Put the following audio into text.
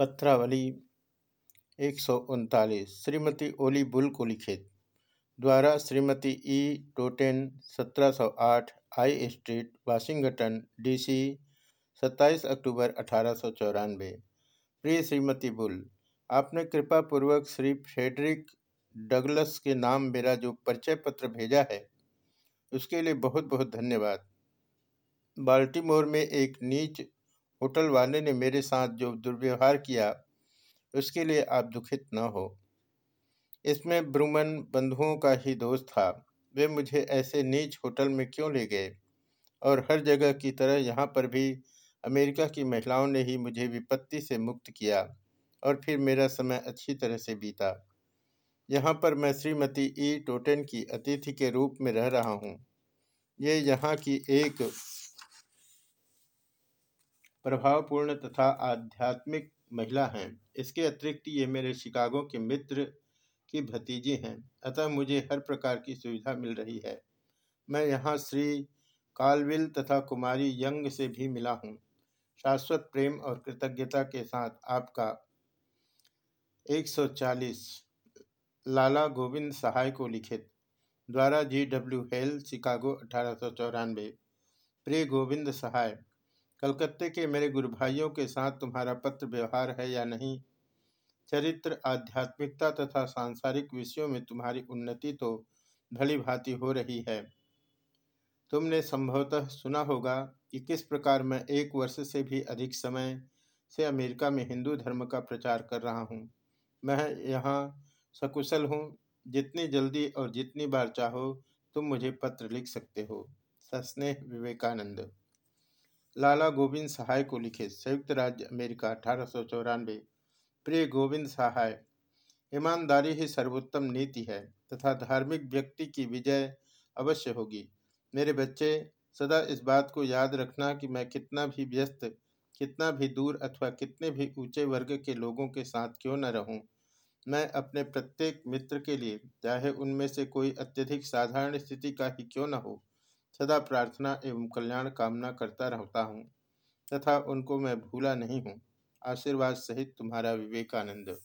पत्रावली एक सौ उनतालीस, श्रीमती ओली बुल को लिखित द्वारा Shrimati E. Totten 1708 I. Street, Washington DC 27 अक्टूबर अठारह सौ चौरानवे। प्रिय श्रीमती बुल, आपने कृपा पूर्वक श्री फ्रेडरिक डगलस के नाम मेरा जो परिचय पत्र भेजा है, उसके लिए बहुत बहुत धन्यवाद। बाल्टीमोर में एक नीच होटल वाले ने मेरे साथ जो दुर्व्यवहार किया, उसके लिए आप दुखित न हो। इसमें ब्रुमन बंधुओं का ही दोष था। वे मुझे ऐसे नीच होटल में क्यों ले गए? और हर जगह की तरह यहाँ पर भी अमेरिका की महिलाओं ने ही मुझे विपत्ति से मुक्त किया और फिर मेरा समय अच्छी तरह से बीता। यहाँ पर मैं श्रीमती ई टोटेन की अतिथि के रूप में रह रहा हूँ। ये यहाँ की एक प्रभावपूर्ण तथा आध्यात्मिक महिला हैं। इसके अतिरिक्त ये मेरे शिकागो के मित्र की भतीजी हैं। अतः मुझे हर प्रकार की सुविधा मिल रही है। मैं यहाँ श्री कालविल तथा कुमारी यंग से भी मिला हूँ। शाश्वत प्रेम और कृतज्ञता के साथ आपका 140 लाला गोविंद सहाय को लिखित द्वारा जी डब्ल्यू हेल शिकागो अठारह प्रिय गोविंद सहाय कलकत्ते के मेरे गुरु भाइयों के साथ तुम्हारा पत्र व्यवहार है या नहीं? चरित्र, आध्यात्मिकता तथा सांसारिक विषयों में तुम्हारी उन्नति तो भली भांति हो रही है। तुमने संभवतः सुना होगा कि किस प्रकार मैं एक वर्ष से भी अधिक समय से अमेरिका में हिंदू धर्म का प्रचार कर रहा हूँ। मैं यहाँ सकुशल हूँ। जितनी जल्दी और जितनी बार चाहो तुम मुझे पत्र लिख सकते हो। सस्नेह विवेकानंद। लाला गोविंद सहाय को लिखे संयुक्त राज्य अमेरिका अठारह सौ चौरानबे प्रिय गोविंद सहाय ईमानदारी ही सर्वोत्तम नीति है तथा धार्मिक व्यक्ति की विजय अवश्य होगी। मेरे बच्चे सदा इस बात को याद रखना कि मैं कितना भी व्यस्त कितना भी दूर अथवा कितने भी ऊँचे वर्ग के लोगों के साथ क्यों न रहूँ, मैं अपने प्रत्येक मित्र के लिए चाहे उनमें से कोई अत्यधिक साधारण स्थिति का ही क्यों न हो सदा प्रार्थना एवं कल्याण कामना करता रहता हूँ, तथा उनको मैं भूला नहीं हूँ। आशीर्वाद सहित तुम्हारा विवेकानंद।